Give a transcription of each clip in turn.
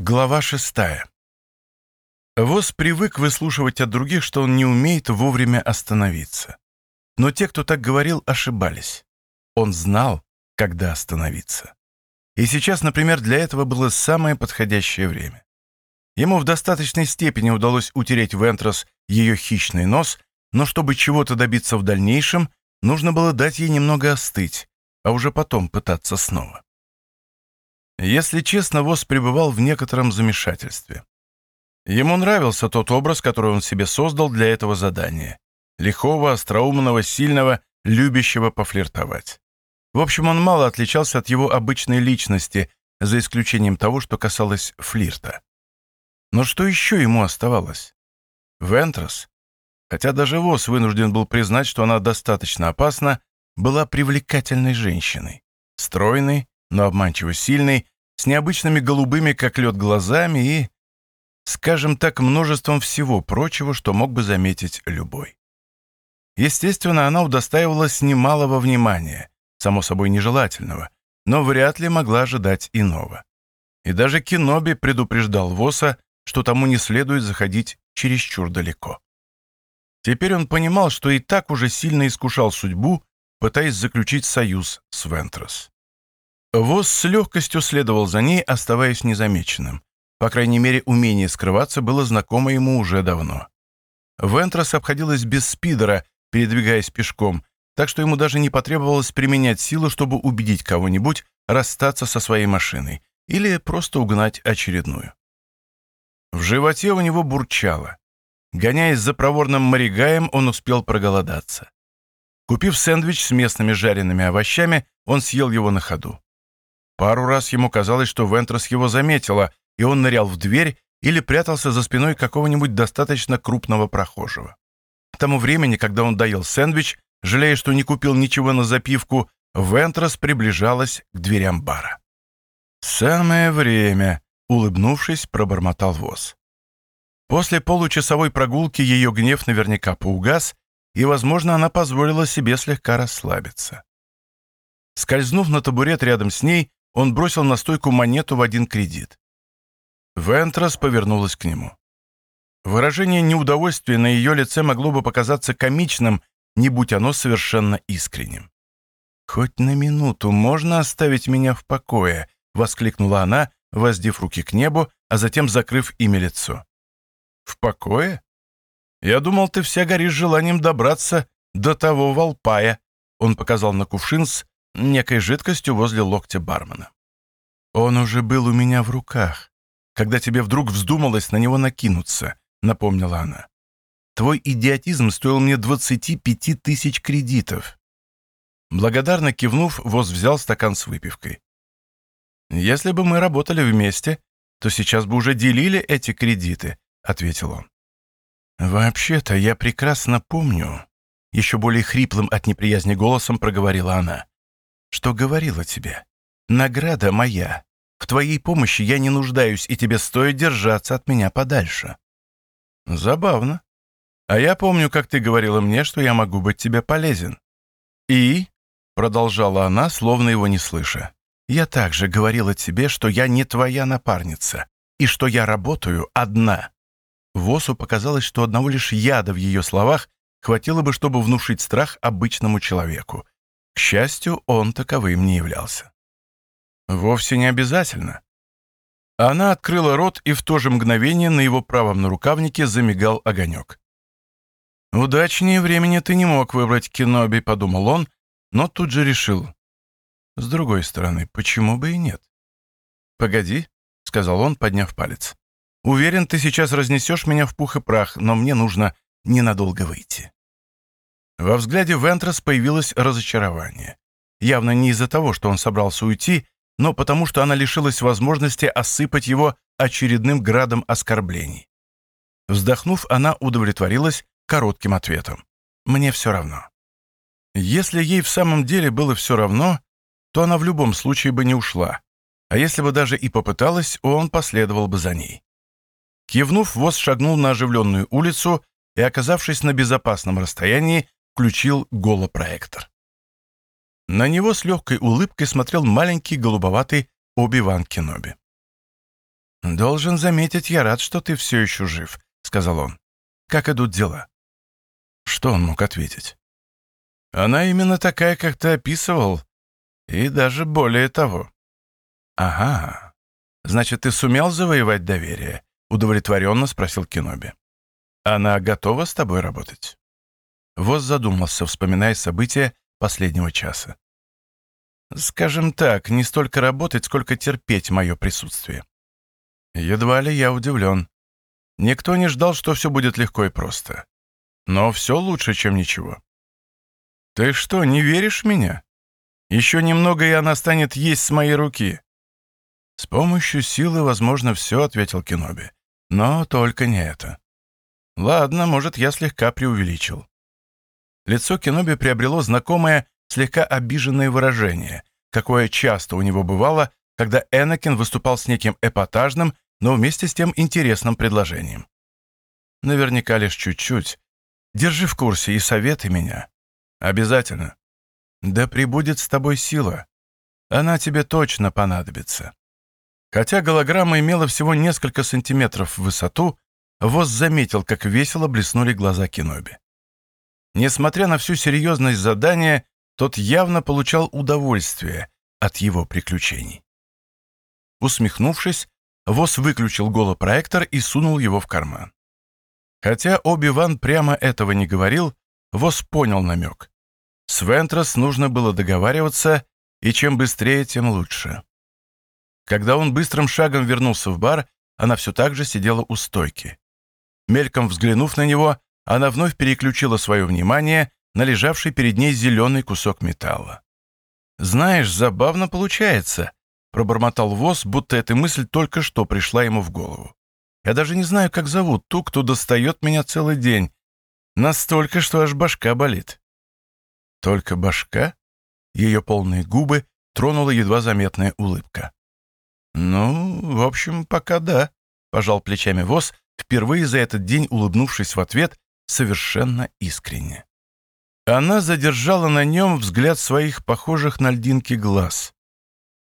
Глава шестая. Воз привык выслушивать от других, что он не умеет вовремя остановиться. Но те, кто так говорил, ошибались. Он знал, когда остановиться. И сейчас, например, для этого было самое подходящее время. Ему в достаточной степени удалось утереть в Энтрос ее хищный нос, но чтобы чего-то добиться в дальнейшем, нужно было дать ей немного остыть, а уже потом пытаться снова. Если честно, Вос пребывал в некотором замешательстве. Ему нравился тот образ, который он себе создал для этого задания. Лихого, остроумного, сильного, любящего пофлиртовать. В общем, он мало отличался от его обычной личности, за исключением того, что касалось флирта. Но что еще ему оставалось? Вентрос, хотя даже Вос вынужден был признать, что она достаточно опасна, была привлекательной женщиной. Стройной, но обманчиво сильный, с необычными голубыми, как лед, глазами и, скажем так, множеством всего прочего, что мог бы заметить любой. Естественно, она удостаивалась немалого внимания, само собой нежелательного, но вряд ли могла ожидать иного. И даже Киноби предупреждал Воса, что тому не следует заходить чересчур далеко. Теперь он понимал, что и так уже сильно искушал судьбу, пытаясь заключить союз с Вентрос. Воз с легкостью следовал за ней, оставаясь незамеченным. По крайней мере, умение скрываться было знакомо ему уже давно. Вентрос обходилась без спидера, передвигаясь пешком, так что ему даже не потребовалось применять силу, чтобы убедить кого-нибудь расстаться со своей машиной или просто угнать очередную. В животе у него бурчало. Гоняясь за проворным морегаем, он успел проголодаться. Купив сэндвич с местными жареными овощами, он съел его на ходу. Пару раз ему казалось, что Вентрос его заметила, и он нырял в дверь или прятался за спиной какого-нибудь достаточно крупного прохожего. К тому времени, когда он доел сэндвич, жалея, что не купил ничего на запивку, Вентрос приближалась к дверям бара. «Самое время», — улыбнувшись, пробормотал Воз. После получасовой прогулки ее гнев наверняка поугас, и, возможно, она позволила себе слегка расслабиться. Скользнув на табурет рядом с ней, он бросил на стойку монету в один кредит. Вентрас повернулась к нему. Выражение неудовольствия на ее лице могло бы показаться комичным, не будь оно совершенно искренним. «Хоть на минуту можно оставить меня в покое», — воскликнула она, воздев руки к небу, а затем закрыв ими лицо. «В покое? Я думал, ты вся горишь желанием добраться до того волпая», — он показал на кувшин с некой жидкостью возле локтя бармена. «Он уже был у меня в руках, когда тебе вдруг вздумалось на него накинуться», — напомнила она. «Твой идиотизм стоил мне 25 тысяч кредитов». Благодарно кивнув, Воз взял стакан с выпивкой. «Если бы мы работали вместе, то сейчас бы уже делили эти кредиты», — ответил он. «Вообще-то я прекрасно помню», — еще более хриплым от неприязни голосом проговорила она что говорила тебе. Награда моя. В твоей помощи я не нуждаюсь, и тебе стоит держаться от меня подальше». «Забавно. А я помню, как ты говорила мне, что я могу быть тебе полезен». «И?» — продолжала она, словно его не слыша. «Я также говорила тебе, что я не твоя напарница, и что я работаю одна». Восу показалось, что одного лишь яда в ее словах хватило бы, чтобы внушить страх обычному человеку. К счастью, он таковым не являлся. Вовсе не обязательно. Она открыла рот, и в то же мгновение на его правом нарукавнике замигал огонек. «Удачнее времени ты не мог выбрать Кеноби», — подумал он, но тут же решил. С другой стороны, почему бы и нет? «Погоди», — сказал он, подняв палец. «Уверен, ты сейчас разнесешь меня в пух и прах, но мне нужно ненадолго выйти». Во взгляде Вентрас появилось разочарование. Явно не из-за того, что он собрался уйти, но потому что она лишилась возможности осыпать его очередным градом оскорблений. Вздохнув, она удовлетворилась коротким ответом. «Мне все равно». Если ей в самом деле было все равно, то она в любом случае бы не ушла, а если бы даже и попыталась, он последовал бы за ней. Кивнув, Воз шагнул на оживленную улицу и, оказавшись на безопасном расстоянии, включил голопроектор. На него с легкой улыбкой смотрел маленький голубоватый Оби-Ван Кеноби. «Должен заметить, я рад, что ты все еще жив», — сказал он. «Как идут дела?» Что он мог ответить? «Она именно такая, как ты описывал, и даже более того». «Ага. Значит, ты сумел завоевать доверие?» — удовлетворенно спросил Кеноби. «Она готова с тобой работать?» Воз задумался, вспоминая события последнего часа. «Скажем так, не столько работать, сколько терпеть мое присутствие». Едва ли я удивлен. Никто не ждал, что все будет легко и просто. Но все лучше, чем ничего. «Ты что, не веришь в меня? Еще немного, и она станет есть с моей руки». «С помощью силы возможно все», — ответил Кеноби. «Но только не это». «Ладно, может, я слегка преувеличил». Лицо Кеноби приобрело знакомое, слегка обиженное выражение, какое часто у него бывало, когда Энакин выступал с неким эпатажным, но вместе с тем интересным предложением. Наверняка лишь чуть-чуть. Держи в курсе и советы меня. Обязательно. Да прибудет с тобой сила. Она тебе точно понадобится. Хотя голограмма имела всего несколько сантиметров в высоту, Воз заметил, как весело блеснули глаза Киноби. Несмотря на всю серьезность задания, тот явно получал удовольствие от его приключений. Усмехнувшись, Вос выключил голопроектор и сунул его в карман. Хотя Оби-Ван прямо этого не говорил, Вос понял намек. С Вентрос нужно было договариваться, и чем быстрее, тем лучше. Когда он быстрым шагом вернулся в бар, она все так же сидела у стойки. Мельком взглянув на него, она вновь переключила свое внимание на лежавший перед ней зеленый кусок металла. «Знаешь, забавно получается», — пробормотал Воз, будто эта мысль только что пришла ему в голову. «Я даже не знаю, как зовут ту, кто достает меня целый день. Настолько, что аж башка болит». «Только башка?» Ее полные губы тронула едва заметная улыбка. «Ну, в общем, пока да», — пожал плечами Воз, впервые за этот день улыбнувшись в ответ совершенно искренне. Она задержала на нем взгляд своих похожих на льдинки глаз.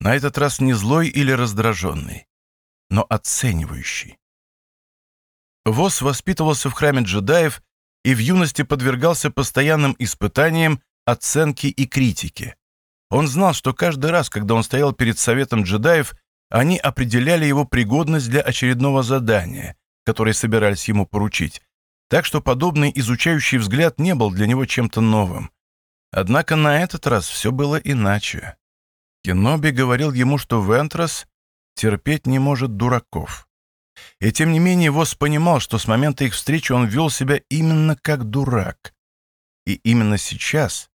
На этот раз не злой или раздраженный, но оценивающий. Вос воспитывался в храме джедаев и в юности подвергался постоянным испытаниям, оценки и критики. Он знал, что каждый раз, когда он стоял перед советом джедаев, они определяли его пригодность для очередного задания, которое собирались ему поручить, так что подобный изучающий взгляд не был для него чем-то новым. Однако на этот раз все было иначе. Кеноби говорил ему, что Вентрос терпеть не может дураков. И тем не менее Вос понимал, что с момента их встречи он вел себя именно как дурак. И именно сейчас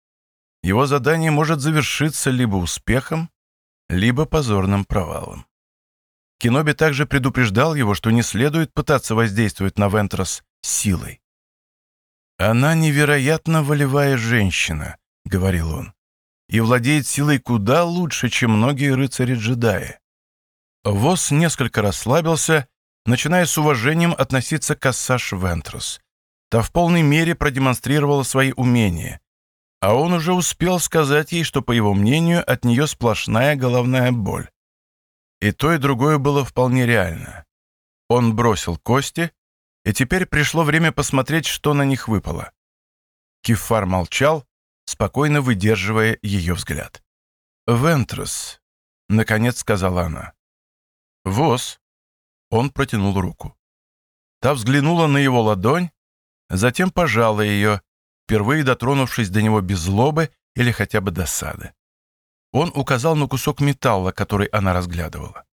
его задание может завершиться либо успехом, либо позорным провалом. Кеноби также предупреждал его, что не следует пытаться воздействовать на Вентрос силой. «Она невероятно волевая женщина», — говорил он, «и владеет силой куда лучше, чем многие рыцари-джедаи». Вос несколько расслабился, начиная с уважением относиться к Ассаш Вентрос. Та в полной мере продемонстрировала свои умения, а он уже успел сказать ей, что, по его мнению, от нее сплошная головная боль. И то, и другое было вполне реально. Он бросил кости, и теперь пришло время посмотреть, что на них выпало. Кефар молчал, спокойно выдерживая ее взгляд. «Вентрос», — наконец сказала она. «Воз». Он протянул руку. Та взглянула на его ладонь, затем пожала ее, впервые дотронувшись до него без злобы или хотя бы досады. Он указал на кусок металла, который она разглядывала.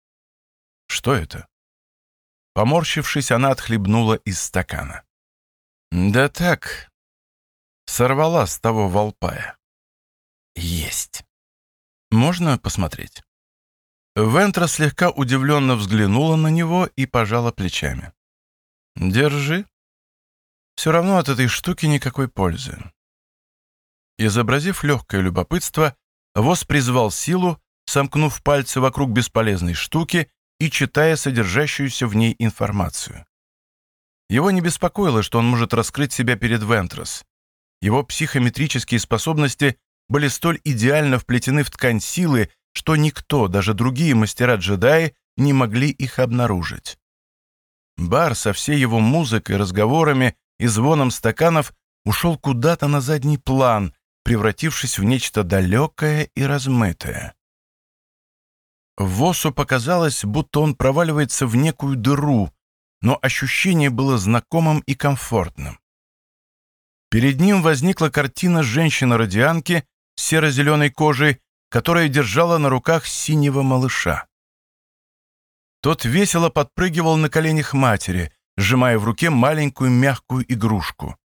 «Что это?» Поморщившись, она отхлебнула из стакана. «Да так, сорвала с того волпая». «Есть. Можно посмотреть?» Вентра слегка удивленно взглянула на него и пожала плечами. «Держи. Все равно от этой штуки никакой пользы». Изобразив легкое любопытство, Воз призвал силу, сомкнув пальцы вокруг бесполезной штуки и читая содержащуюся в ней информацию. Его не беспокоило, что он может раскрыть себя перед Вентрос. Его психометрические способности были столь идеально вплетены в ткань силы, что никто, даже другие мастера-джедаи, не могли их обнаружить. Бар со всей его музыкой, разговорами и звоном стаканов ушел куда-то на задний план, превратившись в нечто далекое и размытое. Восу показалось, будто он проваливается в некую дыру, но ощущение было знакомым и комфортным. Перед ним возникла картина женщины-радианки с серо-зеленой кожей, которая держала на руках синего малыша. Тот весело подпрыгивал на коленях матери, сжимая в руке маленькую мягкую игрушку.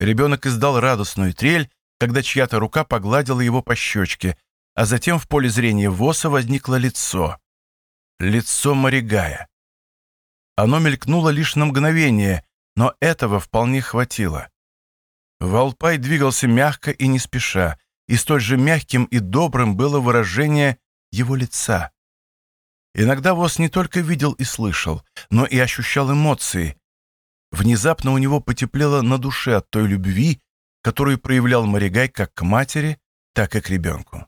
Ребенок издал радостную трель, когда чья-то рука погладила его по щечке, а затем в поле зрения Воса возникло лицо. Лицо Маригая. Оно мелькнуло лишь на мгновение, но этого вполне хватило. Валпай двигался мягко и не спеша, и столь же мягким и добрым было выражение его лица. Иногда Вос не только видел и слышал, но и ощущал эмоции. Внезапно у него потеплело на душе от той любви, которую проявлял Маригай как к матери, так и к ребенку.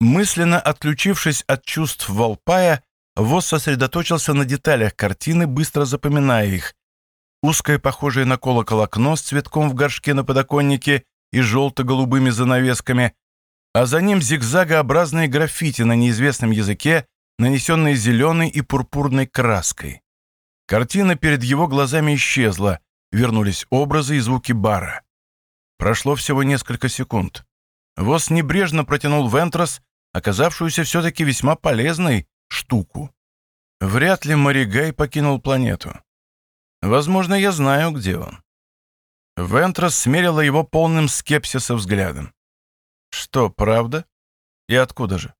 Мысленно отключившись от чувств Волпая, Вос сосредоточился на деталях картины, быстро запоминая их. Узкое, похожее на колокол окно с цветком в горшке на подоконнике и желто-голубыми занавесками, а за ним зигзагообразные граффити на неизвестном языке, нанесенные зеленой и пурпурной краской. Картина перед его глазами исчезла, вернулись образы и звуки бара. Прошло всего несколько секунд. Вос небрежно протянул Вентрос, оказавшуюся все-таки весьма полезной, штуку. Вряд ли Маригай покинул планету. Возможно, я знаю, где он. Вентрос смерила его полным скепсиса взглядом. Что, правда? И откуда же?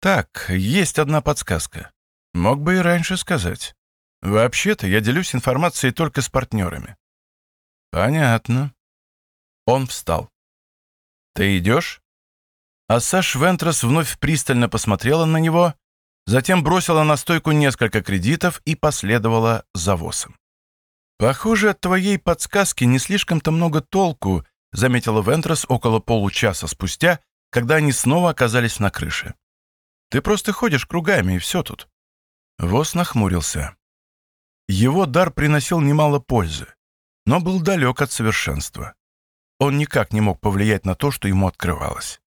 Так, есть одна подсказка. Мог бы и раньше сказать. Вообще-то я делюсь информацией только с партнерами. Понятно. Он встал. «Ты идешь?» А Саш Вентрос вновь пристально посмотрела на него, затем бросила на стойку несколько кредитов и последовала за Восом. «Похоже, от твоей подсказки не слишком-то много толку», заметила Вентрос около получаса спустя, когда они снова оказались на крыше. «Ты просто ходишь кругами, и все тут». Вос нахмурился. Его дар приносил немало пользы, но был далек от совершенства. Он никак не мог повлиять на то, что ему открывалось.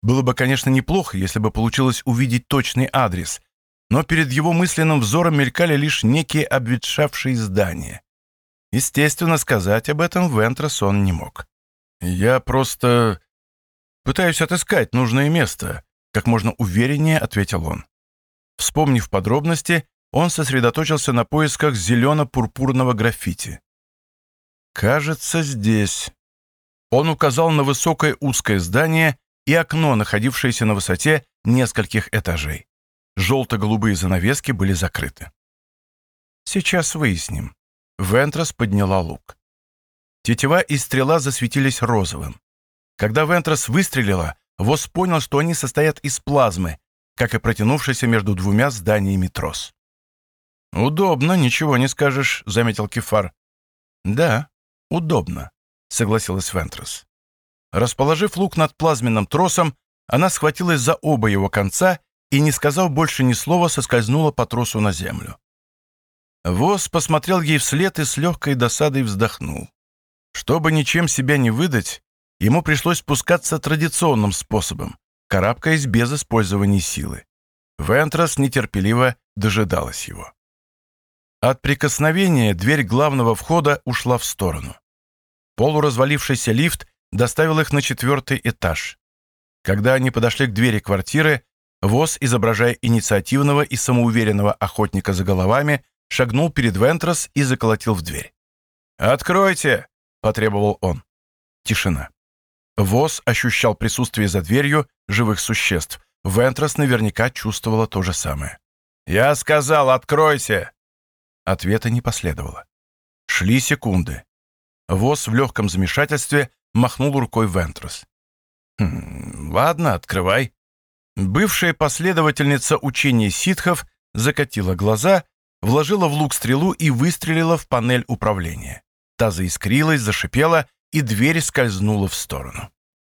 Было бы, конечно, неплохо, если бы получилось увидеть точный адрес, но перед его мысленным взором мелькали лишь некие обветшавшие здания. Естественно, сказать об этом Вентрос он не мог. «Я просто пытаюсь отыскать нужное место», как можно увереннее ответил он. Вспомнив подробности, он сосредоточился на поисках зелено-пурпурного граффити. «Кажется, здесь». Он указал на высокое узкое здание и окно, находившееся на высоте нескольких этажей. Желто-голубые занавески были закрыты. «Сейчас выясним». Вентрос подняла лук. Тетива и стрела засветились розовым. Когда Вентрос выстрелила, Вос понял, что они состоят из плазмы, как и протянувшийся между двумя зданиями трос. «Удобно, ничего не скажешь», — заметил Кефар. «Да, удобно», — согласилась Вентрос. Расположив лук над плазменным тросом, она схватилась за оба его конца и, не сказав больше ни слова, соскользнула по тросу на землю. Воз посмотрел ей вслед и с легкой досадой вздохнул. Чтобы ничем себя не выдать, ему пришлось спускаться традиционным способом, карабкаясь без использования силы. Вентрос нетерпеливо дожидалась его. От прикосновения дверь главного входа ушла в сторону. Полуразвалившийся лифт доставил их на четвертый этаж. Когда они подошли к двери квартиры, ВОЗ, изображая инициативного и самоуверенного охотника за головами, шагнул перед Вентрос и заколотил в дверь. «Откройте!» — потребовал он. Тишина. ВОЗ ощущал присутствие за дверью живых существ. Вентрос наверняка чувствовала то же самое. «Я сказал, откройте!» Ответа не последовало. Шли секунды. Воз в легком замешательстве махнул рукой Вентрус. «Хм, «Ладно, открывай». Бывшая последовательница учения ситхов закатила глаза, вложила в лук стрелу и выстрелила в панель управления. Та заискрилась, зашипела, и дверь скользнула в сторону.